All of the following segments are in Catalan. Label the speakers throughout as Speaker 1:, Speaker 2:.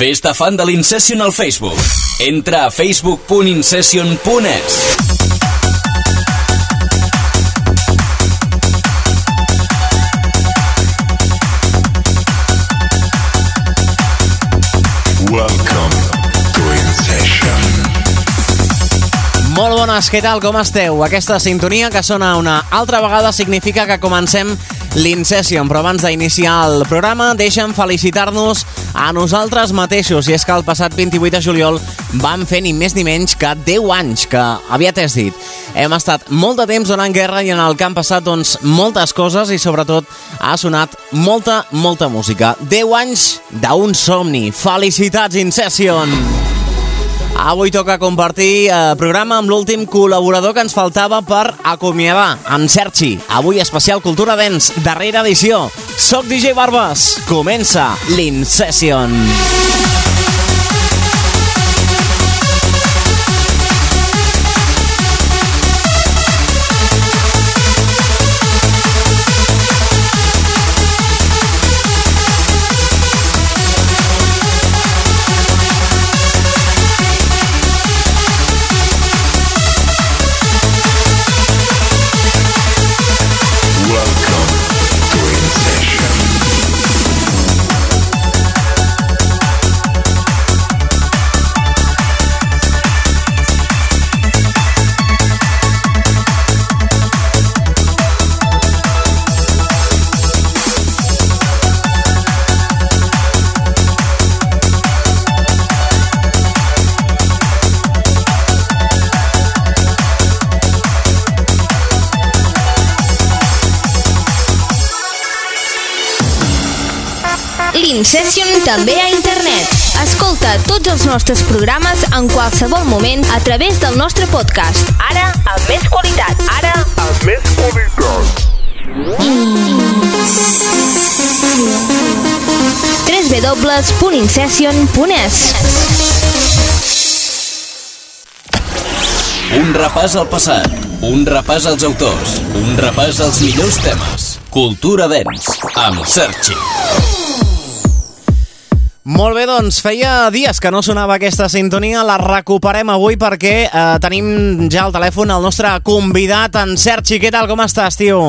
Speaker 1: Fes-te fan de l'Incession al Facebook. Entra a facebook.incession.es.
Speaker 2: Welcome to Incession.
Speaker 3: Molt bones, què tal, com esteu? Aquesta sintonia que sona una altra vegada significa que comencem l'Incession, però abans d'iniciar el programa deixem felicitar-nos a nosaltres mateixos, i és que el passat 28 de juliol vam fer ni més ni menys que 10 anys, que aviat és dit. Hem estat molt de temps donant guerra i en el que han passat doncs, moltes coses i sobretot ha sonat molta, molta música. 10 anys d'un somni. Felicitats, Incession! Avui toca compartir eh, programa amb l'últim col·laborador que ens faltava per acomiadar, en Sergi. Avui especial Cultura Dents, darrera edició. Soc DJ Barbas. Comença l'Incession.
Speaker 2: Welcome
Speaker 4: L'Incession també a internet. Escolta tots els nostres programes en qualsevol moment a través del nostre podcast. Ara, amb més qualitat. Ara,
Speaker 2: Amb més qualitat.
Speaker 4: www.incession.es
Speaker 1: Un repàs al passat, un repàs als autors, un repàs als millors temes. Cultura Dents, amb Sergi.
Speaker 3: Molt bé, doncs feia dies que no sonava aquesta sintonia, la recuperem avui perquè eh, tenim ja al telèfon el nostre convidat, en Sergi. Què tal, com estàs, tio?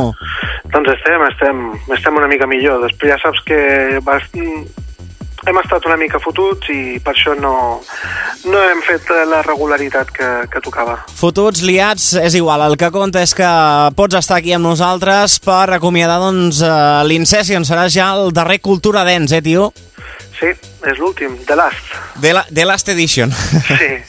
Speaker 5: Doncs estem, estem, estem una mica millor. Després ja saps que vas, hem estat una mica fotuts i per això no, no hem fet la regularitat que, que tocava.
Speaker 3: Fotuts, liats, és igual. El que compta és que pots estar aquí amb nosaltres per acomiadar doncs, eh, l'Incession. Seràs ja el darrer Cultura Dents, eh, tio?
Speaker 5: Sí, és l'últim, The Last.
Speaker 3: De la, de Last Edition.
Speaker 5: Sí.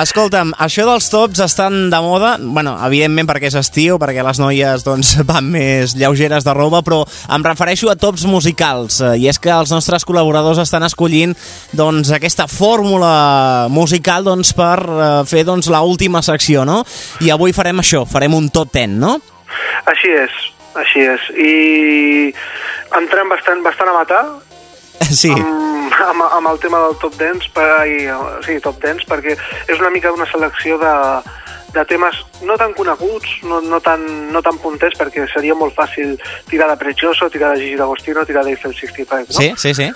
Speaker 3: Escolta'm, això dels tops estan de moda, bueno, evidentment perquè és estiu, perquè les noies doncs, van més lleugeres de roba, però em refereixo a tops musicals, eh, i és que els nostres col·laboradors estan escollint doncs, aquesta fórmula musical doncs, per eh, fer doncs, l última secció, no? I avui farem això, farem un top 10, no?
Speaker 5: Així és, així és. I entrem bastant, bastant a matar
Speaker 3: Sí.
Speaker 5: amb, amb, amb el tema del top dance, per, ai, sí, top dance, perquè és una mica una selecció de, de temes no tan coneguts, no, no, tan, no tan punters, perquè seria molt fàcil tirar de Precioso, tirar de Gigi D'Agostino, tirar d'Eiffel 65, no?
Speaker 3: Sí, sí, sí.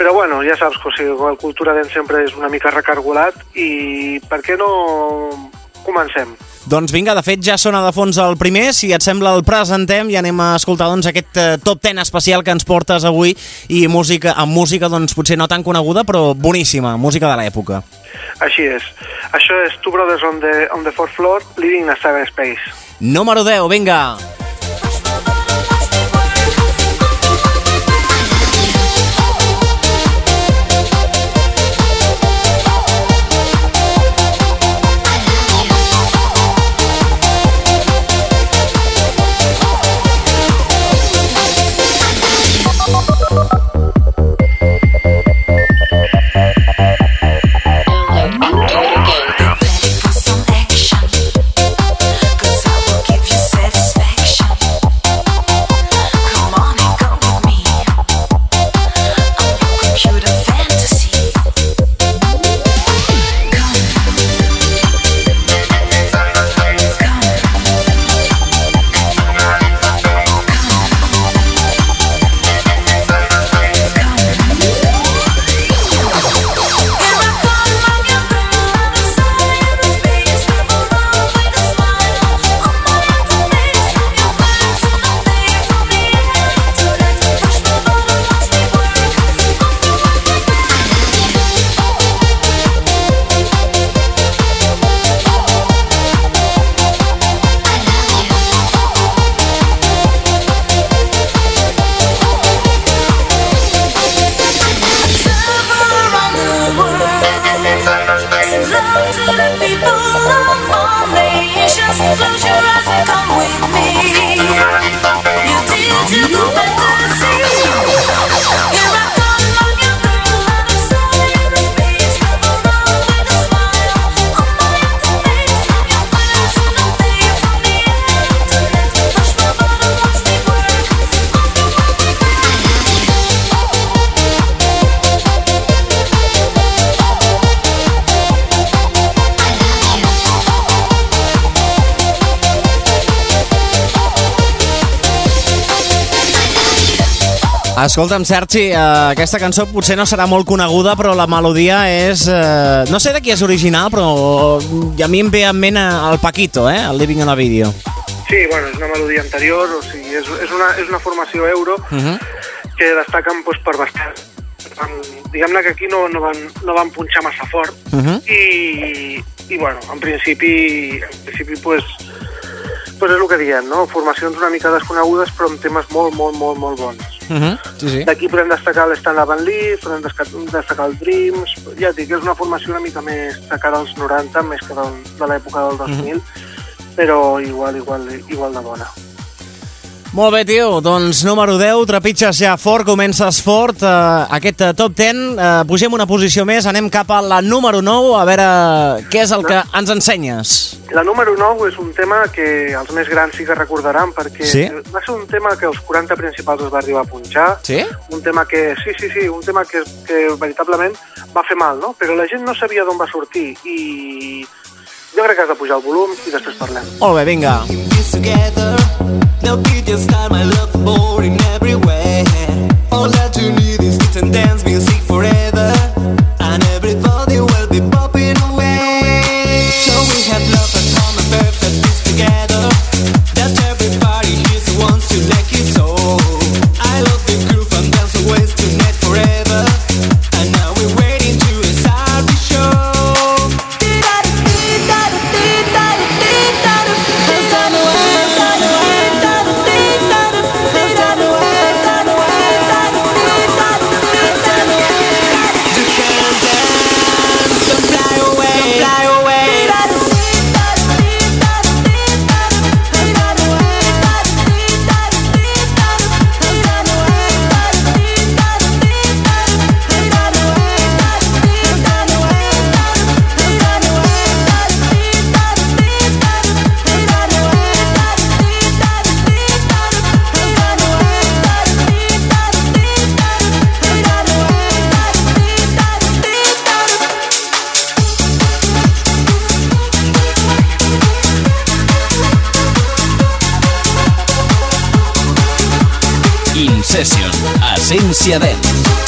Speaker 5: Però bueno, ja saps que o sigui, el Cultura Dance sempre és una mica recargolat i per què no comencem?
Speaker 3: Doncs vinga, de fet ja sona de fons el primer, si et sembla el presentem i anem a escoltar doncs, aquest eh, top 10 especial que ens portes avui i música amb música doncs, potser no tan coneguda però boníssima, música de l'època.
Speaker 5: Així és. Això és Two Brothers on the, on the Fourth Floor, Living in a Cyberspace.
Speaker 3: Número 10, vinga!
Speaker 6: Ready
Speaker 3: Escolta'm, Sergi, eh, aquesta cançó potser no serà molt coneguda, però la melodia és... Eh, no sé de qui és original, però a mi em ve en ment eh, el Paquito, eh? El Living on a Video.
Speaker 5: Sí, bueno, és una melodia anterior, o sigui, és, és, una, és una formació euro
Speaker 3: Uh -huh.
Speaker 5: que destaquen doncs, per bastant. Diguem-ne que aquí no, no, van, no van punxar massa fort
Speaker 3: Uh -huh.
Speaker 5: i, i bueno, en principi, en principi pues, pues és el que diem, no? Formacions una mica desconegudes però amb temes molt, molt, molt, molt bons.
Speaker 3: Uh -huh. Sí, sí.
Speaker 5: D'aquí podem destacar l'Stand and Live, podem destacar, el Dreams, ja et dic, és una formació una mica més de cara als 90, més que del, de l'època del 2000, però igual, igual, igual de bona.
Speaker 3: Molt bé, tio. Doncs número 10, trepitges ja fort, comences fort. Eh, aquest eh, top 10, eh, pugem una posició més, anem cap a la número 9, a veure què és el que ens ensenyes.
Speaker 5: La número 9 és un tema que els més grans sí que recordaran perquè
Speaker 3: Sí?
Speaker 5: va ser un tema que els 40 principals es va arribar a punxar,
Speaker 3: Sí?
Speaker 5: un tema que, sí, sí, sí, un tema que, que veritablement va fer mal, no? Però la gent no sabia d'on va sortir i jo crec que has de pujar el volum i després parlem.
Speaker 3: Molt bé, vinga.
Speaker 6: this together. No video star, my love more in every way. All that you need is beat and dance music
Speaker 1: Essència Dance.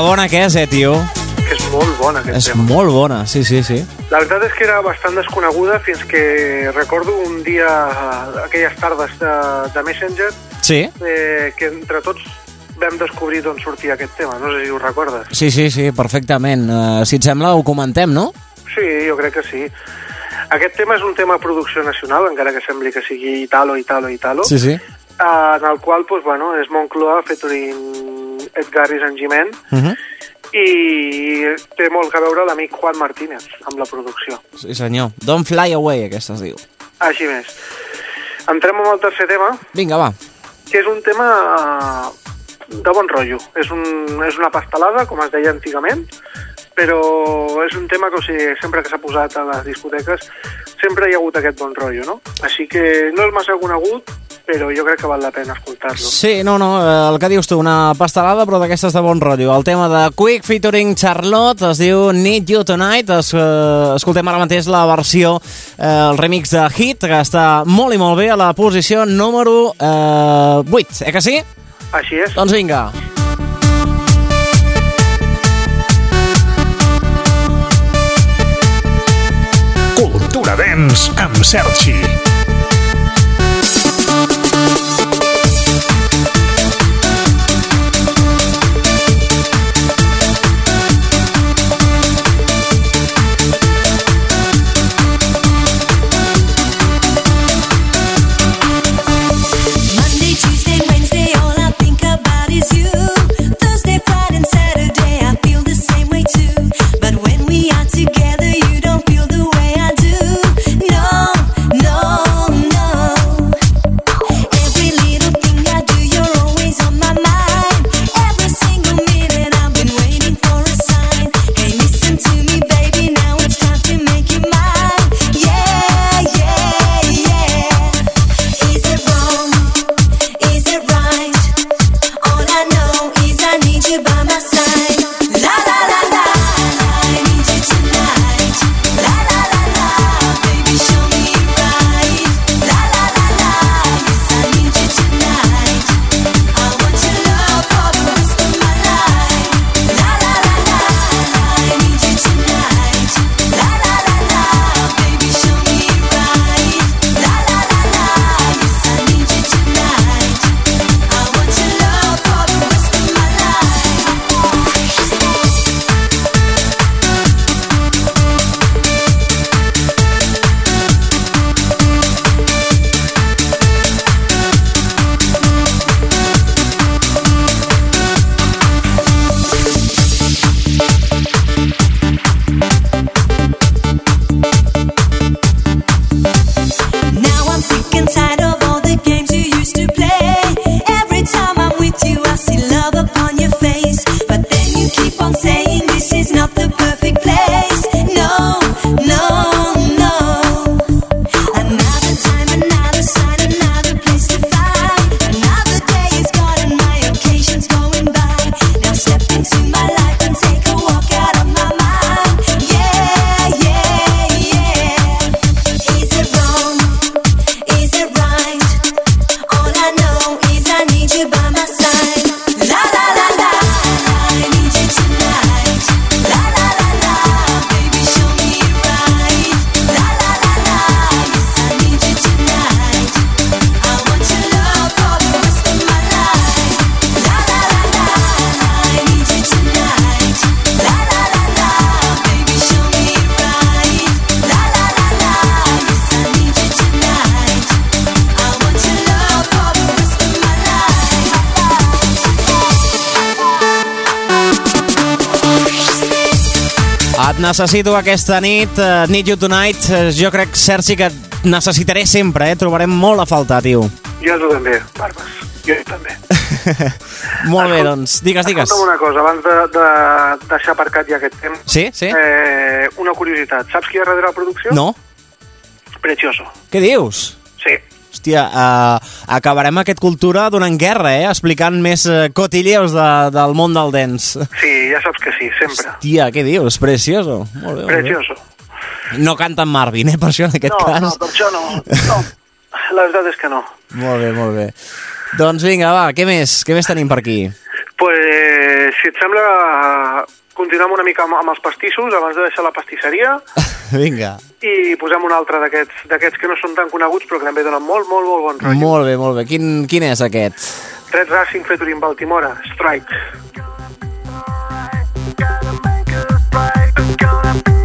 Speaker 3: Bona que és, eh, tio?
Speaker 5: És molt bona, aquest
Speaker 3: És
Speaker 5: tema.
Speaker 3: molt bona, sí, sí, sí.
Speaker 5: La veritat és que era bastant desconeguda fins que recordo un dia, aquelles tardes de, de Messenger,
Speaker 3: Sí?
Speaker 5: eh, que entre tots vam descobrir d'on sortia aquest tema. No sé si ho recordes.
Speaker 3: Sí, sí, sí, perfectament. Uh, si et sembla, ho comentem, no?
Speaker 5: Sí, jo crec que sí. Aquest tema és un tema de producció nacional, encara que sembli que sigui Italo, Italo, Italo,
Speaker 3: Sí, sí.
Speaker 5: eh, en el qual pues, bueno, és Moncloa featuring Edgar i Sant Giment,
Speaker 3: Uh -huh.
Speaker 5: i té molt a veure l'amic Juan Martínez amb la producció.
Speaker 3: Sí, senyor. Don't fly away, aquesta es diu.
Speaker 5: Així més. Entrem amb el tercer tema,
Speaker 3: Vinga, va.
Speaker 5: que és un tema eh, de bon rotllo. És, un, és una pastelada, com es deia antigament, però és un tema que o sigui, sempre que s'ha posat a les discoteques sempre hi ha hagut aquest bon rotllo, no? Així que no és massa conegut, però jo crec que val la pena escoltar-lo.
Speaker 3: Sí, no, no, eh, el que dius tu, una pastelada, però d'aquestes de bon rotllo. El tema de Quick featuring Charlotte es diu Need You Tonight. Es, eh, escoltem ara mateix la versió, eh, el remix de Hit, que està molt i molt bé a la posició número eh, 8, eh que sí?
Speaker 5: Així és.
Speaker 3: Doncs vinga.
Speaker 2: Cultura Dance amb Sergi.
Speaker 3: Necessito aquesta nit, uh, Need You Tonight. Eh, Jo crec, Sergi, que necessitaré sempre, eh? Trobarem molt a faltar, tio.
Speaker 5: Jo tu també, Barbes. Jo també.
Speaker 3: molt bé, doncs. Digues, digues.
Speaker 5: Escolta'm una cosa, abans de, de deixar aparcat ja aquest temps.
Speaker 3: Sí, sí?
Speaker 5: Eh, una curiositat. Saps qui hi ha darrere la producció?
Speaker 3: No?
Speaker 5: Precioso.
Speaker 3: Què dius?
Speaker 5: Sí.
Speaker 3: Hòstia, uh, acabarem aquest Cultura donant guerra, eh? Explicant més uh, cotilleos de, del món del dance.
Speaker 5: Sí, ja saps que sí, sempre.
Speaker 3: Hòstia, què dius? Precioso. Molt bé, molt bé.
Speaker 5: Precioso.
Speaker 3: No canta en Marvin, eh? Per això, en aquest
Speaker 5: No,
Speaker 3: cas.
Speaker 5: no, per això no. no. La veritat és que no.
Speaker 3: Molt bé, molt bé. Doncs vinga, va, què més? Què més tenim per aquí?
Speaker 5: Pues, si et sembla, continuem una mica amb, amb els pastissos abans de deixar la pastisseria
Speaker 3: vinga.
Speaker 5: i posem un altre d'aquests d'aquests que no són tan coneguts però que també donen molt, molt, molt bon rotllo.
Speaker 3: Molt bé, molt bé. Quin, quin és aquest?
Speaker 5: Red Racing featuring Baltimore, Strike.
Speaker 6: Friday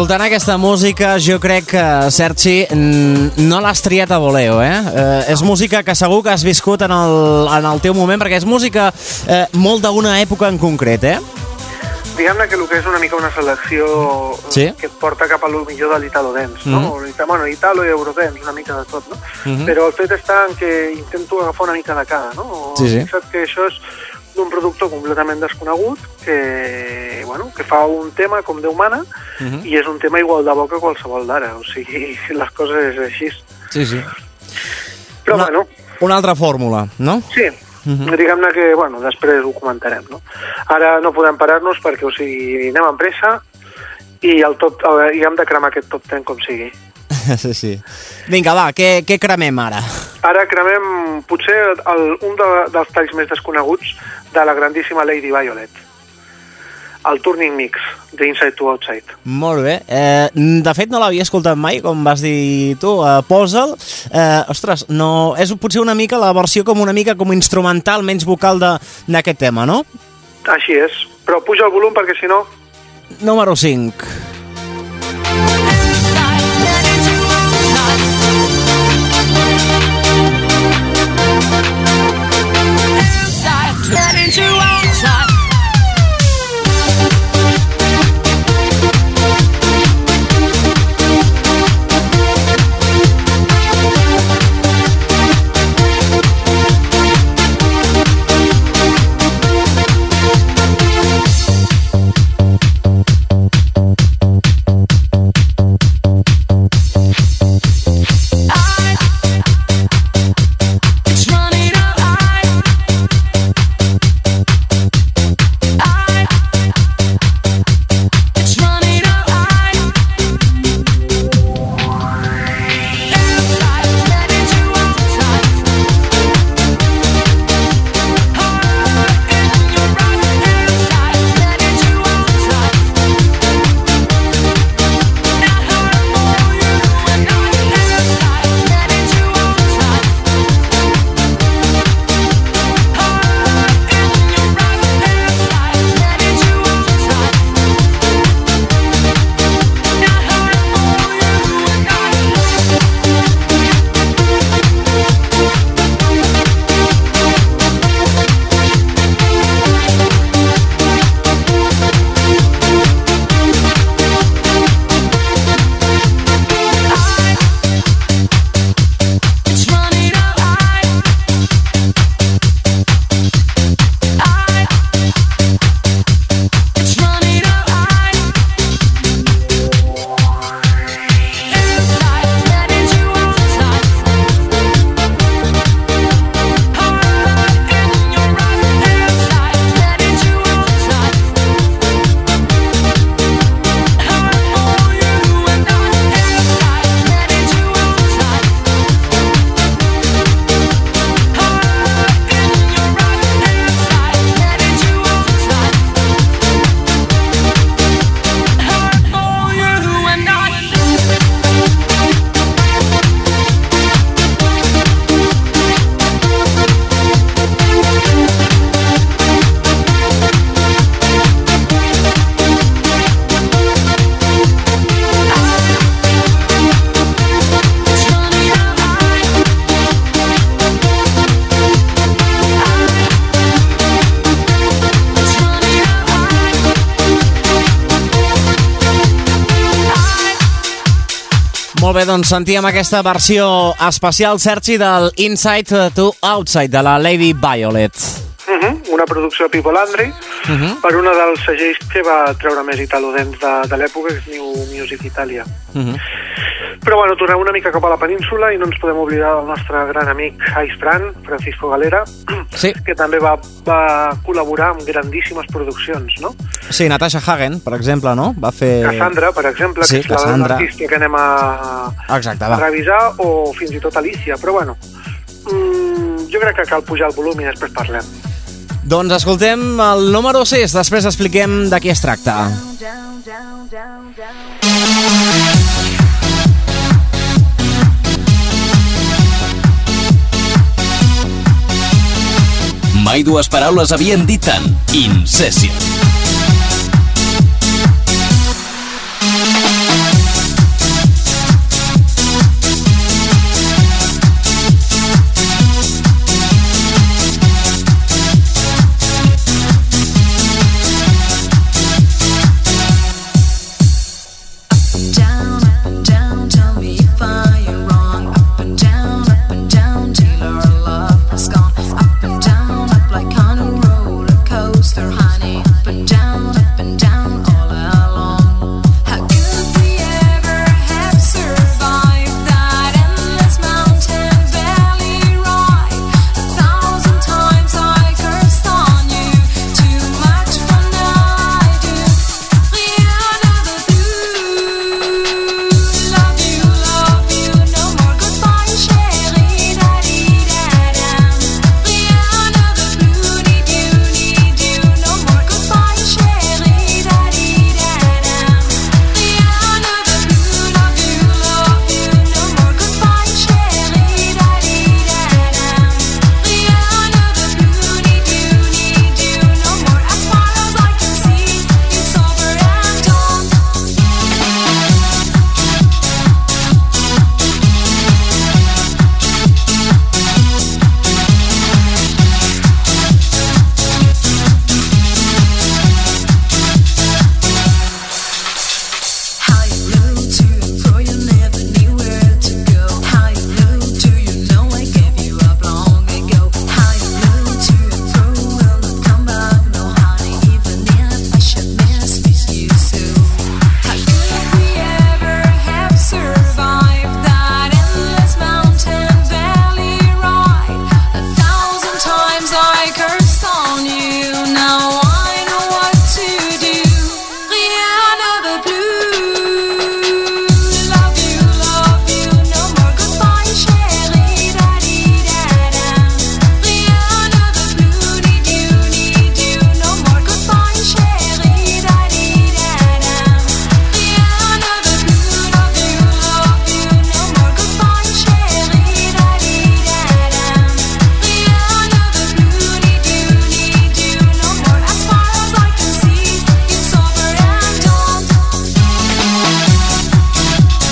Speaker 3: Escoltant aquesta música, jo crec que, Sergi, mm, no l'has triat a voleo, eh? eh? És música que segur que has viscut en el, en el teu moment, perquè és música eh, molt d'una època en concret, eh?
Speaker 5: Diguem-ne que el que és una mica una selecció
Speaker 3: Sí.
Speaker 5: que et porta cap a lo millor de l'Italo Dance, no? O l'Ita- Bueno, Italo i Eurodance, una mica de tot, no?
Speaker 3: Mhm.
Speaker 5: Però el fet està en que intento agafar una mica de cada, no?
Speaker 3: Sí, sí.
Speaker 5: Saps que això és d'un productor completament desconegut que, bueno, que fa un tema com Déu mana
Speaker 3: Mhm.
Speaker 5: i és un tema igual de bo que qualsevol d'ara, o sigui, les coses és així.
Speaker 3: Sí, sí.
Speaker 5: Però
Speaker 3: una,
Speaker 5: bueno,
Speaker 3: Una altra fórmula, no?
Speaker 5: Sí, diguem-ne que, bueno, després ho comentarem, no? Ara no podem parar-nos perquè, o sigui, anem amb pressa i, el top, el, i hem de cremar aquest top 10 com sigui.
Speaker 3: sí, sí. Vinga, va, què, què cremem ara?
Speaker 5: Ara cremem potser el, un de, dels talls més desconeguts de la grandíssima Lady Violet. el Turning Mix, d'Inside to Outside.
Speaker 3: Molt bé. Eh, de fet, no l'havia escoltat mai, com vas dir tu. Eh, Posa'l. Eh, ostres, no, és potser una mica la versió com una mica com instrumental, menys vocal de- d'aquest tema, no?
Speaker 5: Així és, però puja el volum perquè si no...
Speaker 3: Número 5. you are. Molt bé, doncs sentíem aquesta versió especial, Sergi, del Inside to Outside, de la Lady Violet.
Speaker 5: Uh -huh, una producció de Pipo Landry uh -huh. per una dels segells que va treure més italodents de, de l'època, que és New Music Italia.
Speaker 3: Uh -huh.
Speaker 5: Però bueno, tornem una mica cap a la península i no ens podem oblidar del nostre gran amic Ais Fran, Francisco Galera,
Speaker 3: Sí.
Speaker 5: que també va, va col·laborar amb grandíssimes produccions, no?
Speaker 3: Sí, Natasha Hagen, per exemple, no? Va fer...
Speaker 5: Cassandra, per exemple,
Speaker 3: Sí,
Speaker 5: que és la-
Speaker 3: Cassandra.
Speaker 5: l'artista que anem a,
Speaker 3: Exacte,
Speaker 5: a revisar, o fins i tot Alicia, però bueno, mm, jo crec que cal pujar el volum i després parlem.
Speaker 3: Doncs escoltem el número 6, després expliquem de qui es tracta.
Speaker 1: Mai dues paraules havien dit tant. Incession.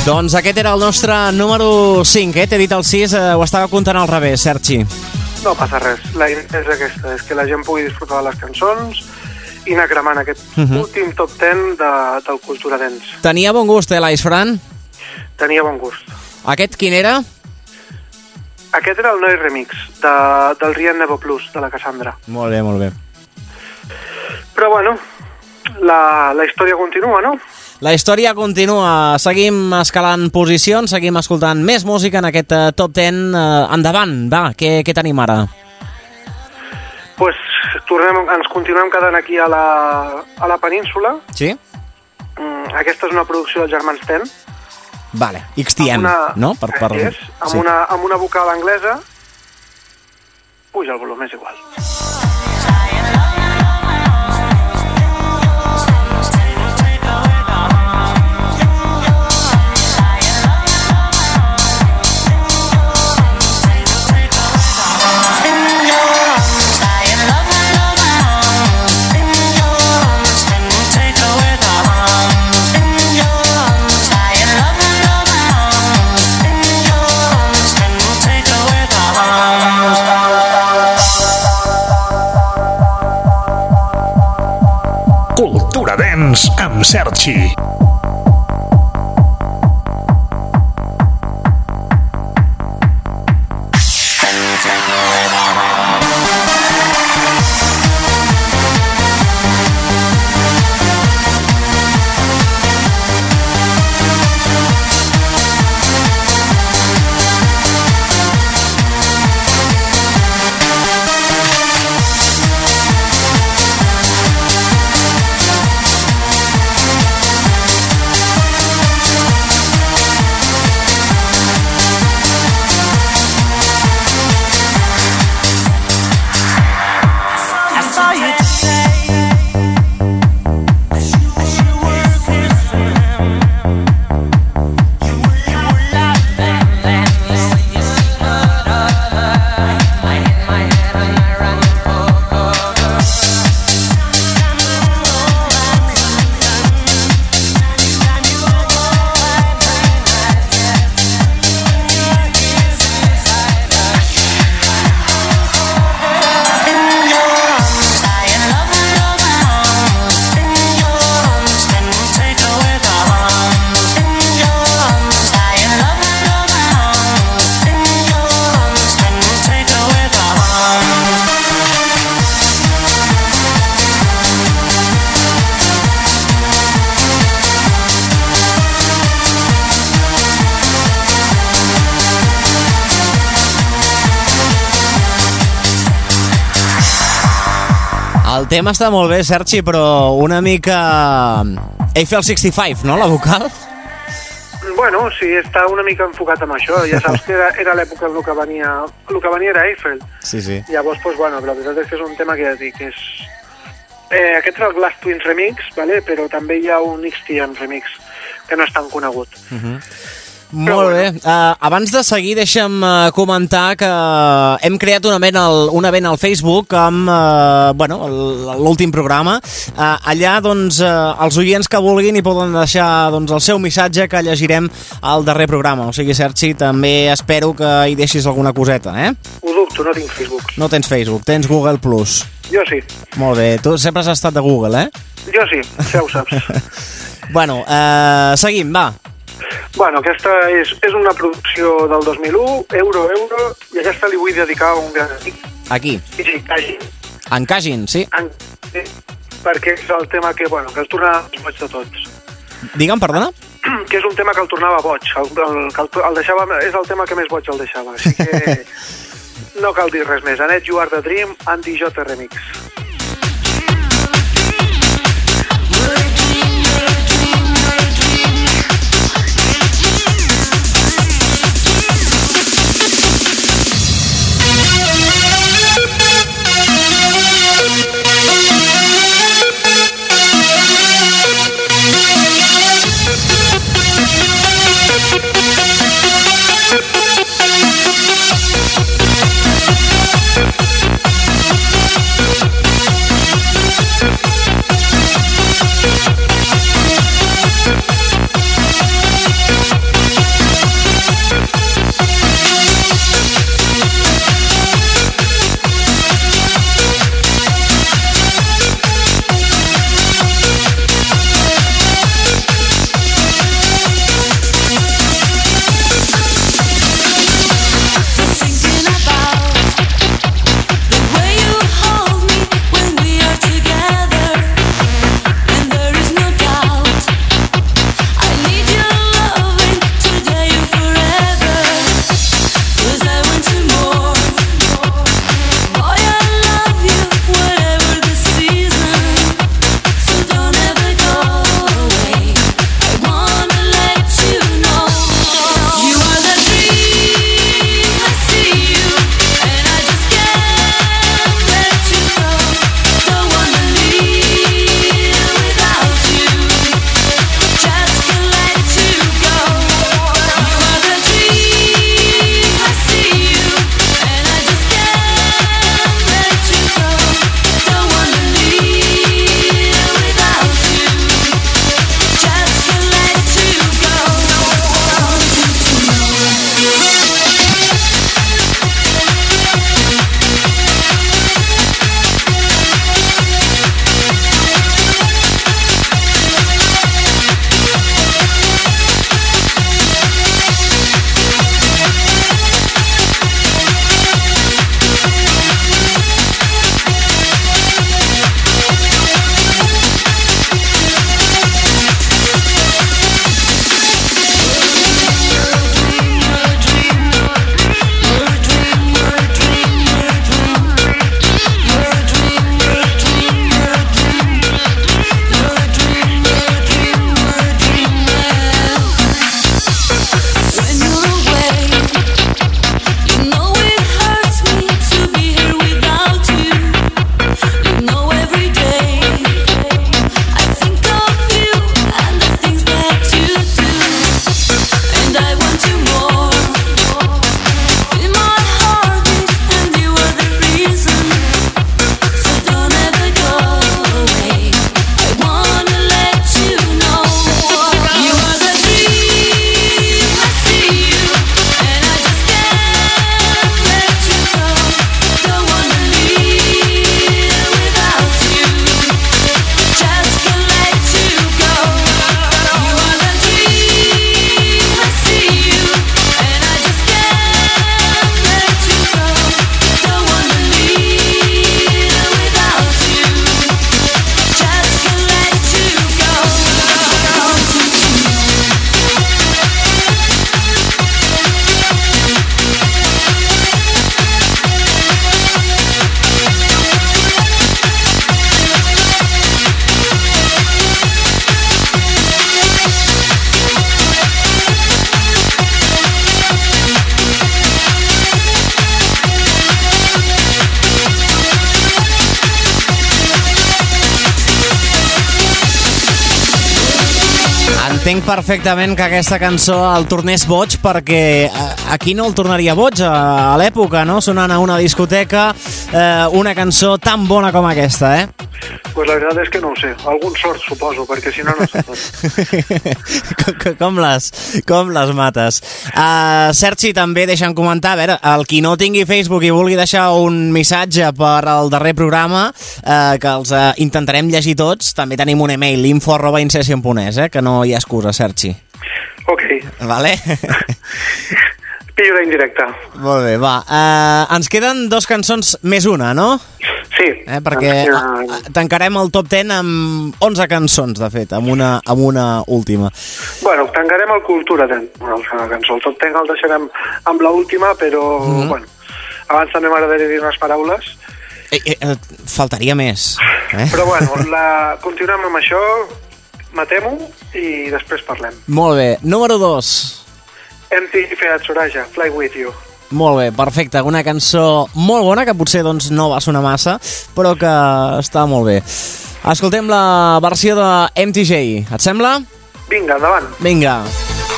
Speaker 3: Doncs aquest era el nostre número 5, eh? T'he dit el 6, eh, ho estava comptant al revés, Sergi.
Speaker 5: No passa res, la idea és aquesta, és que la gent pugui disfrutar de les cançons i anar cremant aquest uh
Speaker 3: Mhm.
Speaker 5: -huh. últim top 10 de, del Cultura Dance.
Speaker 3: Tenia bon gust, eh, l'Ice Fran?
Speaker 5: Tenia bon gust.
Speaker 3: Aquest quin era?
Speaker 5: Aquest era el Noi Remix, de, del Rien Nevo Plus, de la Cassandra.
Speaker 3: Molt bé, molt bé.
Speaker 5: Però bueno, la, la història continua, no?
Speaker 3: La història continua. Seguim escalant posicions, seguim escoltant més música en aquest eh, top 10. Eh, endavant, va, què, què tenim ara?
Speaker 5: pues, tornem, ens continuem quedant aquí a la, a la península.
Speaker 3: Sí?
Speaker 5: Mm, aquesta és una producció dels germans Ten.
Speaker 3: Vale, XTM, no? Per, per...
Speaker 5: És, amb,
Speaker 3: sí.
Speaker 5: una, amb una vocal anglesa. Puja el volum, és igual.
Speaker 7: Cultura Dance amb
Speaker 3: Tema està molt bé, Sergi, però una mica... Eiffel 65, no, la vocal?
Speaker 5: Bueno, sí, està una mica enfocat amb això. Ja saps que era, era l'època en el que venia... El que venia era Eiffel.
Speaker 3: Sí, sí.
Speaker 5: Llavors, doncs, bueno, la veritat és que és un tema que ja dic, és... Eh, aquest és el Glass Twins Remix, vale? però també hi ha un XTM Remix, que no és tan conegut.
Speaker 3: Molt bé. Uh, abans de seguir, deixa'm uh, comentar que uh, hem creat un event al, un event al Facebook amb uh, bueno, el- l'últim programa. Uh, allà, doncs, uh, els oients que vulguin hi poden deixar doncs, el seu missatge que llegirem al darrer programa. O sigui, Sergi, també espero que hi deixis alguna coseta, eh?
Speaker 5: Ho dubto, no tinc Facebook.
Speaker 3: No tens Facebook, tens Google+. Plus.
Speaker 5: Jo sí,
Speaker 3: Molt bé, tu sempre has estat de Google, eh?
Speaker 5: jo sí, ja ho saps.
Speaker 3: Bueno, uh, seguim, va.
Speaker 5: Bueno, aquesta és, és una producció del 2001, euro, euro, i aquesta li vull dedicar a un gran amic,
Speaker 3: Aquí.
Speaker 5: Gigi Kaji,
Speaker 3: En Cagin, sí.
Speaker 5: en, perquè és el tema que, bueno, que el tornava boig de tots.
Speaker 3: Digue'm, perdona?
Speaker 5: que és un tema que el tornava boig, el, el, el, el deixava, és el tema que més boig el deixava, així que no cal dir res més. Anet, You Are The Dream, Andy J Remix.
Speaker 3: Entenc perfectament que aquesta cançó el tornés boig perquè eh, aquí no el tornaria boig a, a l'època, no? Sonant a una discoteca eh, una cançó tan bona com aquesta, eh?
Speaker 5: Pues la veritat és que no ho sé. Algun sort, suposo, perquè si no, no tot.
Speaker 3: com, com, les, com les mates. Uh, Sergi, també deixa'm comentar, a veure, el qui no tingui Facebook i vulgui deixar un missatge per al darrer programa, uh, que els uh, intentarem llegir tots, també tenim un email, info arroba eh, que no hi ha excusa, Sergi.
Speaker 5: Ok,
Speaker 3: Vale?
Speaker 5: pillo d'indirecte.
Speaker 3: Molt bé, va. Uh, ens queden dos cançons més una, no?
Speaker 5: Sí.
Speaker 3: Eh, perquè
Speaker 5: queda-
Speaker 3: uh, tancarem el top 10 amb 11 cançons, de fet, amb una, amb una última.
Speaker 5: Bueno, tancarem el Cultura Ten, una altra cançó. El Top Ten el deixarem amb la última, però,
Speaker 3: Mhm.
Speaker 5: bueno, abans també m'agradaria dir unes paraules.
Speaker 3: Eh, eh, eh, faltaria més. Eh?
Speaker 5: Però, bueno, la... continuem amb això, matem-ho i després parlem.
Speaker 3: Molt bé. Número 2.
Speaker 5: MT Fiat Soraja, Fly With You.
Speaker 3: Molt bé, perfecte. Una cançó molt bona, que potser doncs, no va sonar massa, però que està molt bé. Escoltem la versió de MTJ. Et sembla?
Speaker 5: Vinga, endavant.
Speaker 3: Vinga.
Speaker 8: I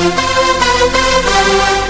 Speaker 8: Thank you.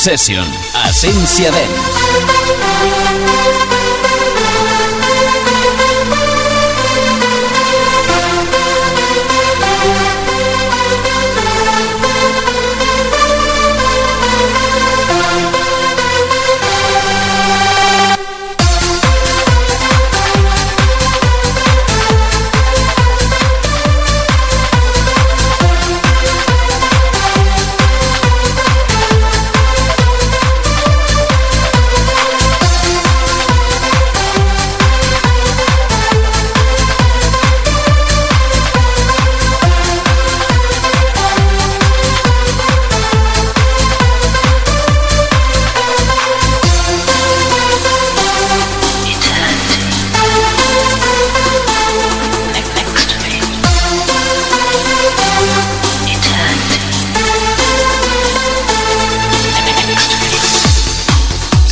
Speaker 1: Session, Essència Dance.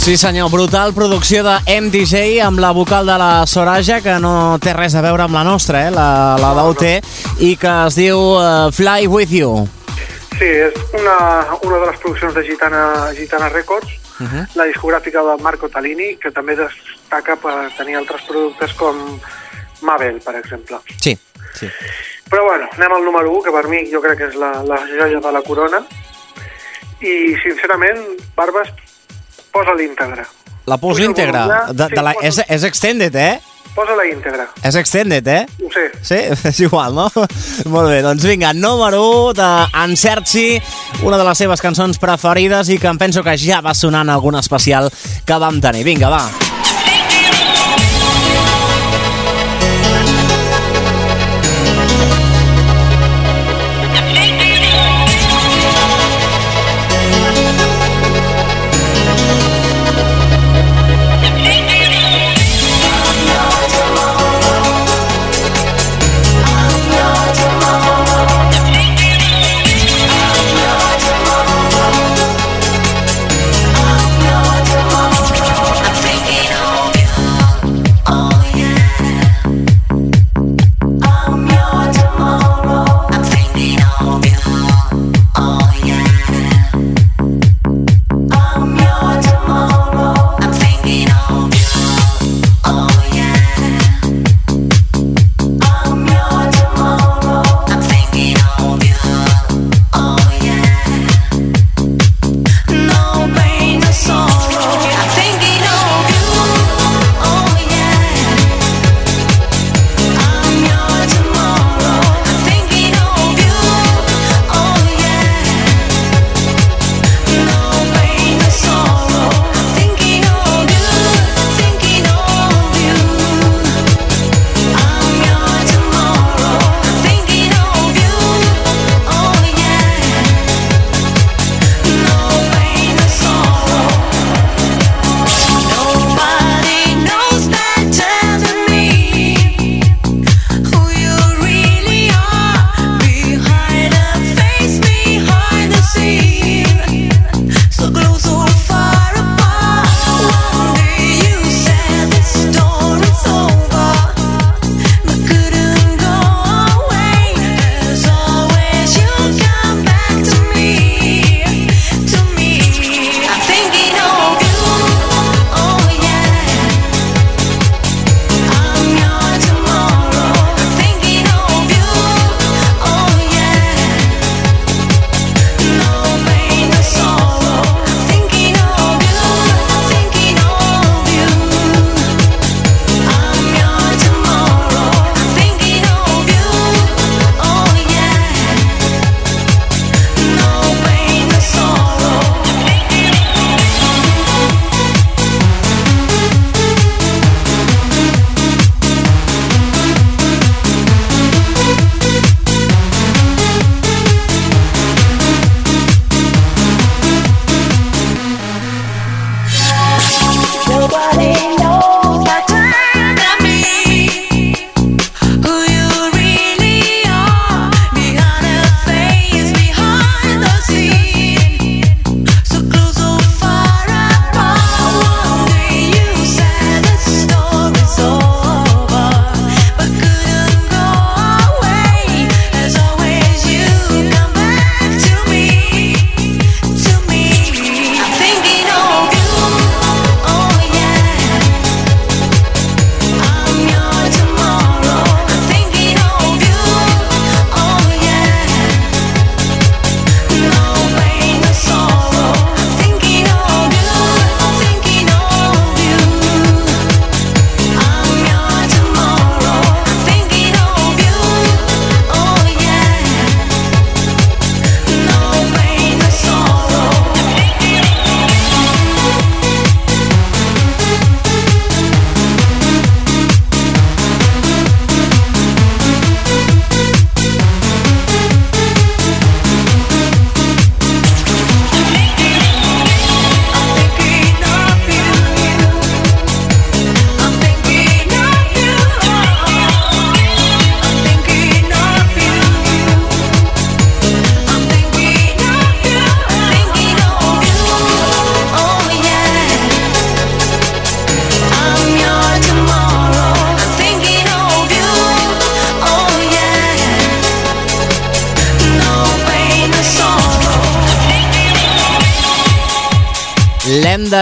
Speaker 3: Sí senyor, brutal producció de MDJ amb la vocal de la Soraja que no té res a veure amb la nostra, eh? la, la d'OT i que es diu uh, Fly With You.
Speaker 5: Sí, és una, una de les produccions de Gitana, Gitana Records,
Speaker 3: Uh -huh.
Speaker 5: la discogràfica de Marco Tallini, que també destaca per tenir altres productes com Mabel, per exemple.
Speaker 3: Sí, sí.
Speaker 5: Però bueno, anem al número 1, que per mi jo crec que és la, la joia de la corona. I, sincerament, Barbes, posa l'íntegra.
Speaker 3: La poso
Speaker 5: el
Speaker 3: íntegra. De,
Speaker 5: sí,
Speaker 3: de la, és, és extended, eh?
Speaker 5: Posa la íntegra.
Speaker 3: És extended, eh?
Speaker 5: Ho sé.
Speaker 3: Sí? És igual, no? Molt bé, doncs vinga, número 1 d'en Sergi, una de les seves cançons preferides i que em penso que ja va sonar en algun especial que vam tenir. Vinga, va.
Speaker 9: I'm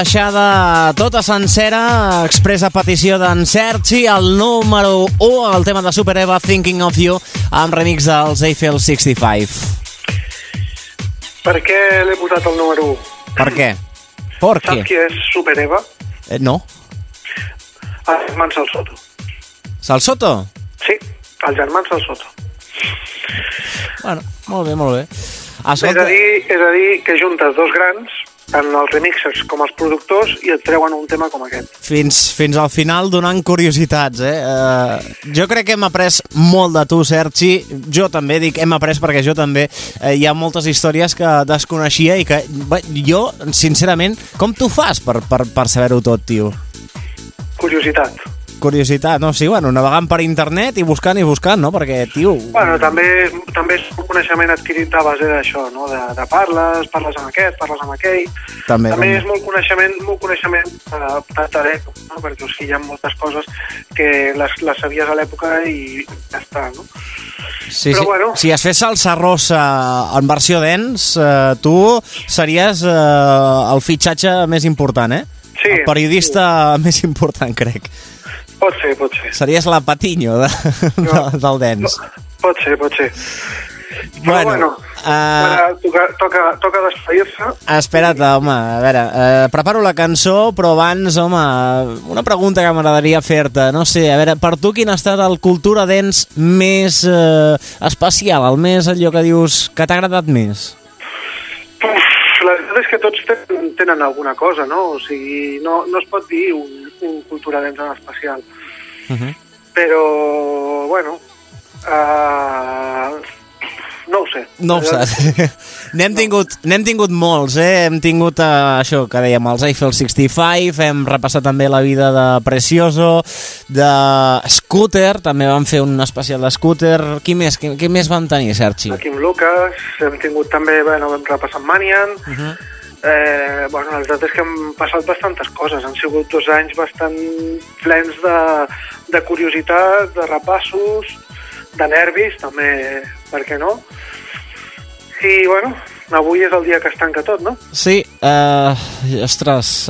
Speaker 3: deixada tota sencera, expressa petició d'en Sergi, el número 1, el tema de Super Eva, Thinking of You, amb remix dels Eiffel 65.
Speaker 5: Per què l'he posat el número 1?
Speaker 3: Per què? Per què?
Speaker 5: Saps qui és Super Eva?
Speaker 3: Eh, no.
Speaker 5: El germà Salsoto.
Speaker 3: Salsoto?
Speaker 5: Sí, el germà Salsoto.
Speaker 3: Bueno, molt bé, molt bé.
Speaker 5: És a, dir, és a dir, que juntes dos grans en els remixers com els productors i et treuen un tema com aquest.
Speaker 3: fins, fins al final donant curiositats, eh? Uh, jo crec que hem après molt de tu, Sergi. Jo també dic hem après perquè jo també eh, hi ha moltes històries que desconeixia i que bé, jo, sincerament, com tu fas per, per, per saber-ho tot, tio?
Speaker 5: Curiositat.
Speaker 3: Curiositat, no? Sí, bueno, navegant per internet i buscant i buscant, no? Perquè, tio...
Speaker 5: Bueno, també, també és un coneixement adquirit a base d'això, no? De, de parles, parles amb aquest, parles amb aquell...
Speaker 3: També,
Speaker 5: també és molt coneixement, molt coneixement eh, tant a l'època, no? perquè o sigui, hi ha moltes coses que les, les sabies a l'època i ja està, no?
Speaker 3: Sí,
Speaker 5: Però
Speaker 3: sí.
Speaker 5: bueno.
Speaker 3: Si es fes salsa rossa en versió dens, eh, tu series eh, el fitxatge més important, eh?
Speaker 5: Sí,
Speaker 3: El periodista més important, crec.
Speaker 5: Pot ser, pot ser.
Speaker 3: Series la Patiño de, de, del dens.
Speaker 5: Pot ser, pot ser. Però
Speaker 3: Bueno,
Speaker 5: bueno,
Speaker 3: eh,
Speaker 5: ara toca, toca, toca despedir-se.
Speaker 3: Espera't, home, a veure, eh, preparo la cançó, però abans, home, una pregunta que m'agradaria fer-te. No sé, a veure, per tu quin ha estat el Cultura Dents més eh, especial, el més allò que dius que t'ha agradat més?
Speaker 5: Uf, la veritat és que tots tenen, tenen alguna cosa, no? O sigui, no, no es pot dir un, un cultura dents en especial.
Speaker 3: Uh -huh.
Speaker 5: Però, bueno, uh, no ho sé.
Speaker 3: No ho saps. N'hem tingut, n'hem tingut molts, eh? Hem tingut uh, això que dèiem, els Eiffel 65, hem repassat també la vida de Precioso, de Scooter, també vam fer un especial de Scooter. Qui més, qui, qui més vam tenir, Sergi?
Speaker 5: Aquí amb Lucas, hem tingut també, bueno, vam repassar amb Manian,
Speaker 3: Uh -huh.
Speaker 5: Eh, bueno, la veritat és que han passat bastantes coses. Han sigut dos anys bastant plens de, de curiositat, de repassos, de nervis, també, per què no? I, bueno, avui és el dia que es tanca tot, no?
Speaker 3: Sí, uh, ostres,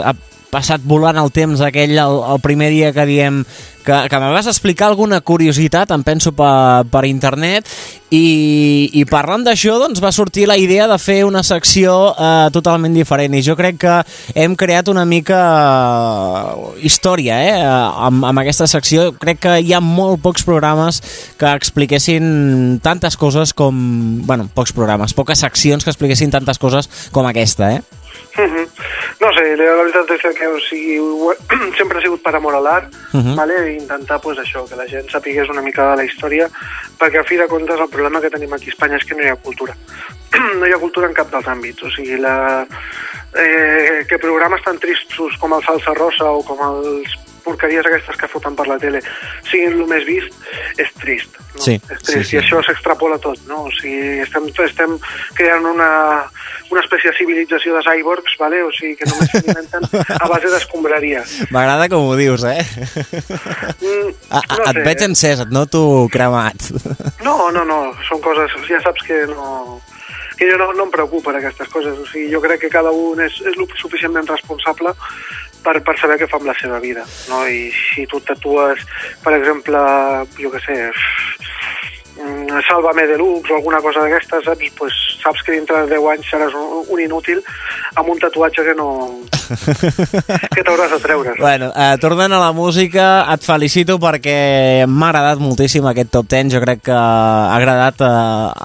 Speaker 3: passat volant el temps aquell, el, el primer dia que diem que, que me vas explicar alguna curiositat, em penso per, per internet, i, i parlant d'això doncs, va sortir la idea de fer una secció eh, totalment diferent, i jo crec que hem creat una mica eh, història eh, amb, amb aquesta secció. Crec que hi ha molt pocs programes que expliquessin tantes coses com... Bueno, pocs programes, poques seccions que expliquessin tantes coses com aquesta, eh?
Speaker 5: Mhm. No sé, la veritat és que o sigui, sempre ha sigut per amor a l'art,
Speaker 3: Mhm.
Speaker 5: vale? i intentar pues, això, que la gent sapigués una mica de la història, perquè a fi de comptes el problema que tenim aquí a Espanya és que no hi ha cultura. no hi ha cultura en cap dels àmbits, o sigui, la, eh, que programes tan tristos com el Salsa Rosa o com els porqueries aquestes que foten per la tele siguin el més vist, és trist. No?
Speaker 3: Sí,
Speaker 5: és
Speaker 3: sí,
Speaker 5: trist,
Speaker 3: sí.
Speaker 5: i això s'extrapola tot, no? O sigui, estem, estem creant una, una espècie de civilització de cyborgs, vale? o sigui, que només s'alimenten a base d'escombraria.
Speaker 3: M'agrada com ho dius, eh?
Speaker 5: Mm,
Speaker 3: A, a,
Speaker 5: no
Speaker 3: et veig encès, et noto cremat.
Speaker 5: No, no, no, són coses, ja saps que no que jo no, no em preocupen aquestes coses, o sigui, jo crec que cada un és, és suficientment responsable per, per saber què fa amb la seva vida, no? I si tu tatues, per exemple, jo què sé, Sálvame Deluxe o alguna cosa d'aquestes, saps? Pues, saps que dintre de 10 anys seràs un, inútil amb un tatuatge que no... que t'hauràs de treure. saps?
Speaker 3: bueno, eh, tornant a la música, et felicito perquè m'ha agradat moltíssim aquest top 10. Jo crec que ha agradat a,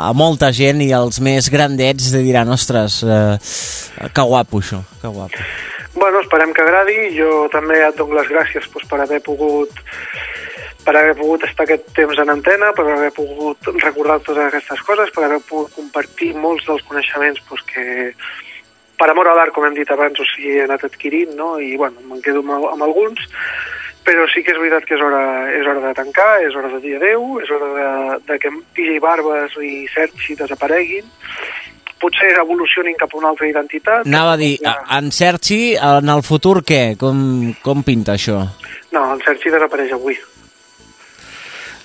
Speaker 3: a molta gent i els més grandets de diran, ostres, eh, que guapo això, que guapo.
Speaker 5: Bueno, esperem que agradi. Jo també et dono les gràcies doncs, per haver pogut per haver pogut estar aquest temps en antena, per haver pogut recordar totes aquestes coses, per haver pogut compartir molts dels coneixements doncs, que per amor a l'art, com hem dit abans, o sigui, he anat adquirint, no? i bueno, me'n quedo amb, amb alguns, però sí que és veritat que és hora, és hora de tancar, és hora de dir adeu, és hora de, de que DJ Barbes i Sergi desapareguin, potser evolucionin cap a una altra identitat.
Speaker 3: Anava a dir, a- en Sergi, en el futur què? Com, com pinta això?
Speaker 5: No, el Sergi desapareix avui.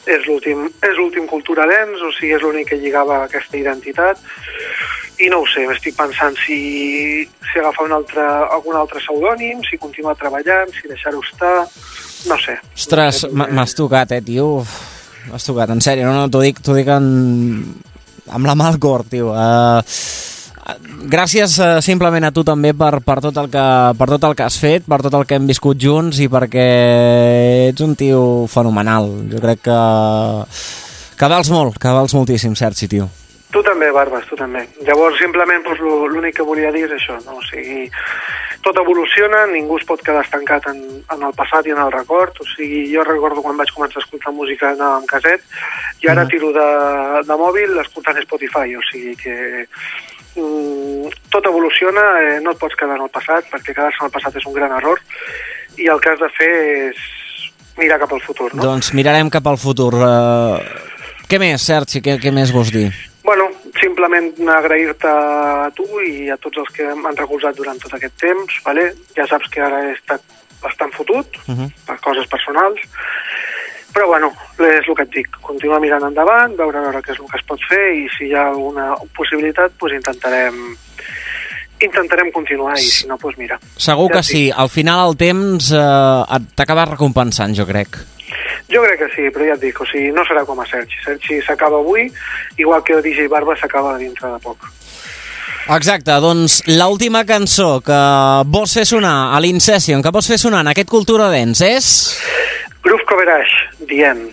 Speaker 5: És l'últim és l'últim cultura dens, o sigui, és l'únic que lligava aquesta identitat. i no ho sé, estic pensant si, si agafar un altre, algun altre pseudònim, si continuar treballant, si deixar-ho estar, no sé.
Speaker 3: Ostres, m'ha- m'has tocat, eh, tio. M'has tocat, en sèrio, no, no, t'ho dic, dic en... amb la mà al cor, tio. Uh, gràcies uh, simplement a tu també per, per, tot el que, per tot el que has fet, per tot el que hem viscut junts i perquè ets un tio fenomenal. Jo crec que, que vals molt, que vals moltíssim, Sergi, tio.
Speaker 5: Tu també, Barbas, tu també. Llavors, simplement, doncs, l'únic que volia dir és això, no? O sigui, tot evoluciona, ningú es pot quedar estancat en, en el passat i en el record. O sigui, jo recordo quan vaig començar a escoltar música anava amb caset i ara tiro de, de mòbil escoltant Spotify. O sigui que mm, tot evoluciona, eh, no et pots quedar en el passat perquè quedar-se en el passat és un gran error i el que has de fer és mirar cap al futur, no?
Speaker 3: Doncs mirarem cap al futur. Uh, què més, Sergi? Què, què més vols dir?
Speaker 5: Bueno, simplement agrair-te a tu i a tots els que m'han recolzat durant tot aquest temps, vale? ja saps que ara he estat bastant fotut
Speaker 3: Uh -huh.
Speaker 5: per coses personals, però bueno, és el que et dic, continuar mirant endavant, veure, veure què és el que es pot fer i si hi ha alguna possibilitat, doncs intentarem intentarem continuar i si no, doncs mira.
Speaker 3: Segur
Speaker 5: Ja
Speaker 3: que sí. Al final el temps eh, t'acaba recompensant, jo crec.
Speaker 5: Jo crec que sí, però ja et dic, o sigui, no serà com a Sergi. Sergi s'acaba avui, igual que DJ Barba s'acaba dintre de poc.
Speaker 3: Exacte, doncs l'última cançó que vols fer sonar a l'Incession, que vols fer sonar en aquest Cultura Dance és...
Speaker 5: Groove Coverage, dient.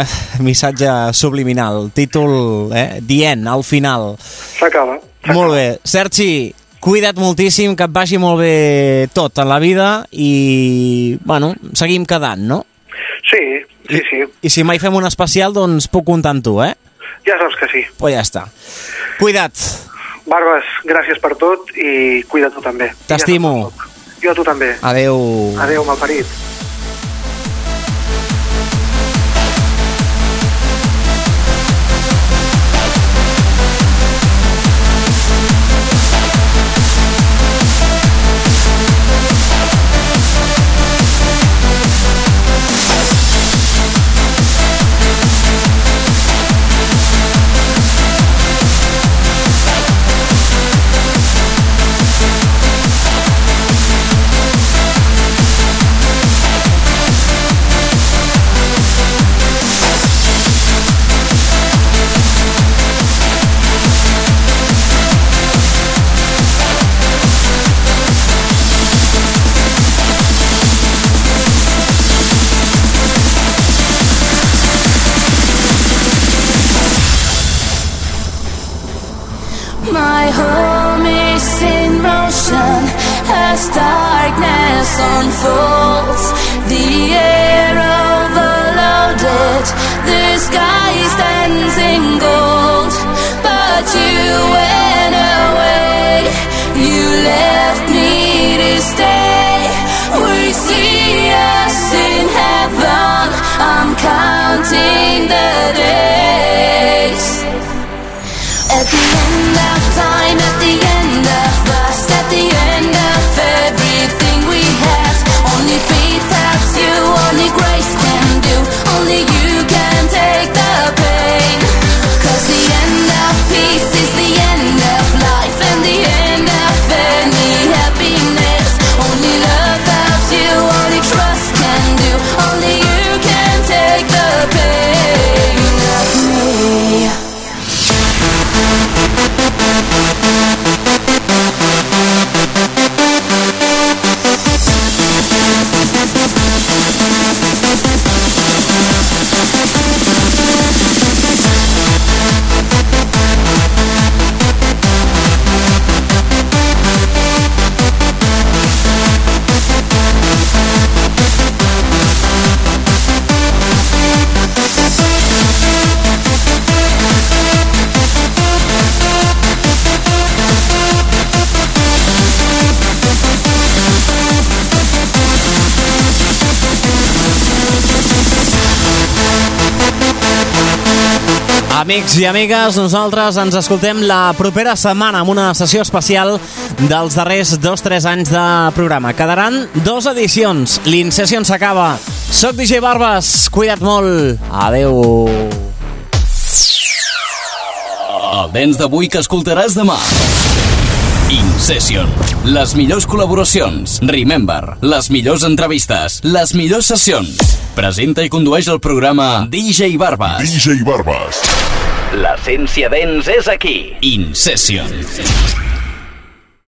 Speaker 3: Eh, Missatge subliminal, títol, eh? Dient, al final.
Speaker 5: S'acaba.
Speaker 3: Molt bé. Sergi, cuida't moltíssim, que et vagi molt bé tot en la vida i, bueno, seguim quedant, no?
Speaker 5: Sí, sí, sí.
Speaker 3: I si mai fem un especial, doncs puc comptar amb tu, eh?
Speaker 5: Ja saps que sí.
Speaker 3: Pues ja està. Cuida't.
Speaker 5: Barbes, gràcies per tot i cuida tu també.
Speaker 3: T'estimo.
Speaker 5: Jo a tu també.
Speaker 3: Adeu.
Speaker 5: Adéu, malparit.
Speaker 3: Amics i amigues, nosaltres ens escoltem la propera setmana amb una sessió especial dels darrers dos tres anys de programa. Quedaran dos edicions. L'Incession s'acaba. Soc DJ Barbas. Cuida't molt. Adeu.
Speaker 10: El dance d'avui que escoltaràs demà. In Session. Les millors col·laboracions. Remember. Les millors entrevistes. Les millors sessions. Presenta i condueix el programa DJ Barbas.
Speaker 2: DJ Barbas.
Speaker 10: L'essència dents és aquí. In Session.